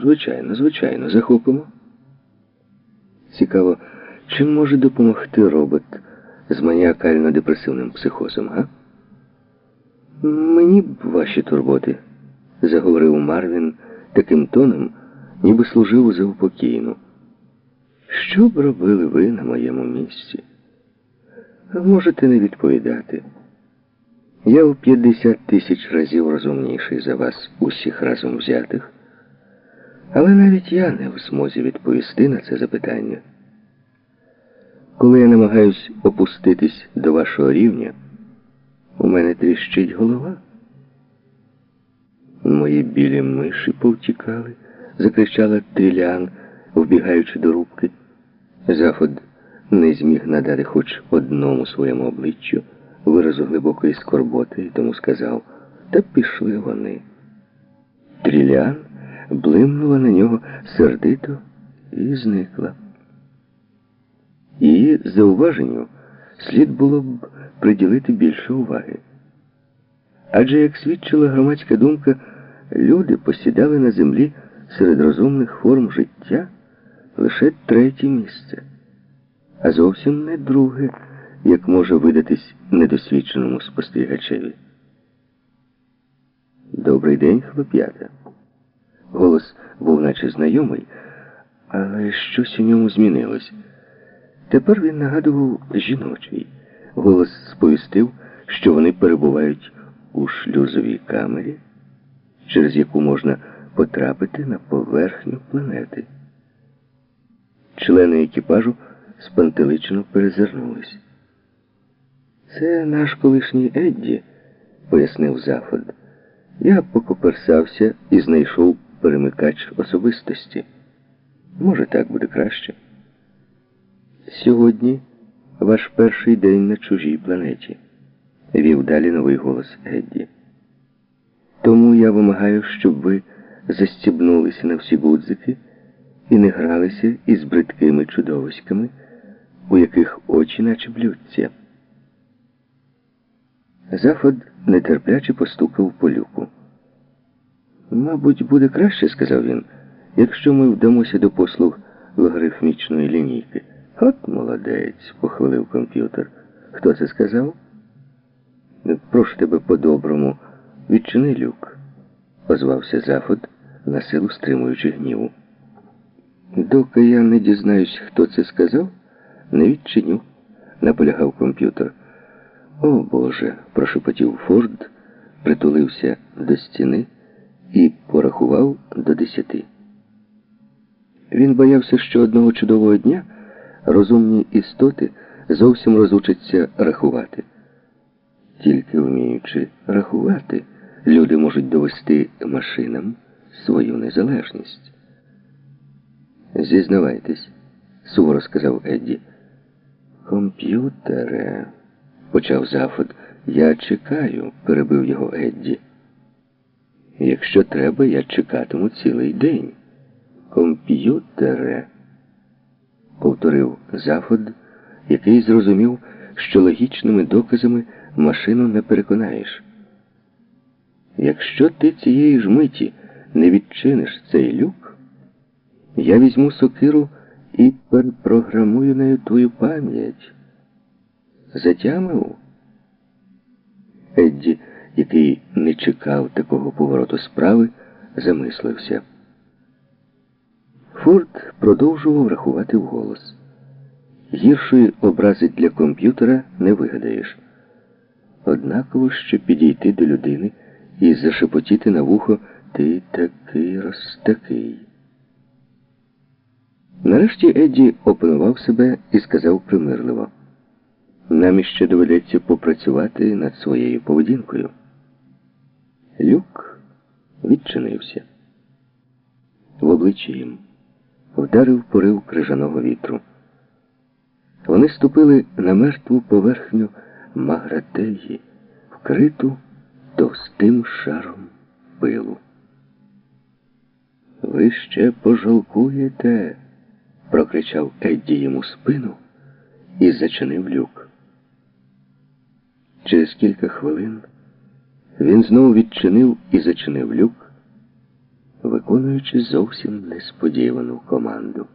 Звичайно, звичайно, захопимо. Цікаво, чим може допомогти робот з маніакально-депресивним психозом, га? Мені б ваші турботи, заговорив Марвін таким тоном, ніби служив за упокійну. Що б робили ви на моєму місці? Можете не відповідати. Я у 50 тисяч разів розумніший за вас усіх разом взятих, але навіть я не в змозі відповісти на це запитання. Коли я намагаюсь опуститись до вашого рівня, у мене тріщить голова. Мої білі миші повтікали, закричала Трілян, вбігаючи до рубки. Зафод не зміг надати хоч одному своєму обличчю виразу глибокої скорботи, і тому сказав, та пішли вони. Трілян блимнула на нього сердито і зникла. Її зауваженню слід було б приділити більше уваги. Адже, як свідчила громадська думка, люди посідали на землі серед розумних форм життя лише третє місце, а зовсім не друге, як може видатись недосвідченому спостерігачеві. Добрий день, хлоп'ята. Голос був наче знайомий, але щось у ньому змінилось. Тепер він нагадував жіночий. Голос сповістив, що вони перебувають у шлюзовій камері, через яку можна потрапити на поверхню планети. Члени екіпажу спантеличено перезирнулись. Це наш колишній Едді, пояснив Зафод. Я покоперсався і знайшов перемикач особистості. Може, так буде краще. Сьогодні ваш перший день на чужій планеті, вів далі новий голос Едді. Тому я вимагаю, щоб ви застібнулися на всі гудзики і не гралися із бридкими чудовиськами, у яких очі наче блюдця. Зафод нетерпляче постукав по люку. Мабуть, буде краще, сказав він, якщо ми вдамося до послуг логарифмічної лінійки. От молодець, похвалив комп'ютер. Хто це сказав? Прошу тебе по-доброму, відчини люк, озвався Зафод, на силу стримуючи гніву. Доки я не дізнаюсь, хто це сказав, не відчиню, наполягав комп'ютер. О Боже, прошепотів Форд, притулився до стіни і порахував до десяти. Він боявся, що одного чудового дня розумні істоти зовсім розучаться рахувати. Тільки вміючи рахувати, люди можуть довести машинам свою незалежність. Зізнавайтесь, суворо сказав Едді. Комп'ютере, почав Зафод. Я чекаю, перебив його Едді. Якщо треба, я чекатиму цілий день. Комп'ютере повторив Зафод, який зрозумів, що логічними доказами машину не переконаєш. Якщо ти цієї ж миті не відчиниш цей люк, я візьму сокиру і перепрограмую нею твою пам'ять. Затямив? Едді, який не чекав такого повороту справи, замислився. Форд продовжував рахувати вголос. Гіршої образи для комп'ютера не вигадаєш. Однаково ще підійти до людини і зашепотіти на вухо ти такий розтакий. Нарешті Едді опанував себе і сказав примирливо. Нам іще доведеться попрацювати над своєю поведінкою. Люк відчинився. В обличчі їм вдарив порив крижаного вітру. Вони ступили на мертву поверхню Магратеї, вкриту товстим шаром пилу. Ви ще пожалкуєте, прокричав Едді йому спину і зачинив люк. Через кілька хвилин він знову відчинив і зачинив люк, виконуючи зовсім несподівану команду.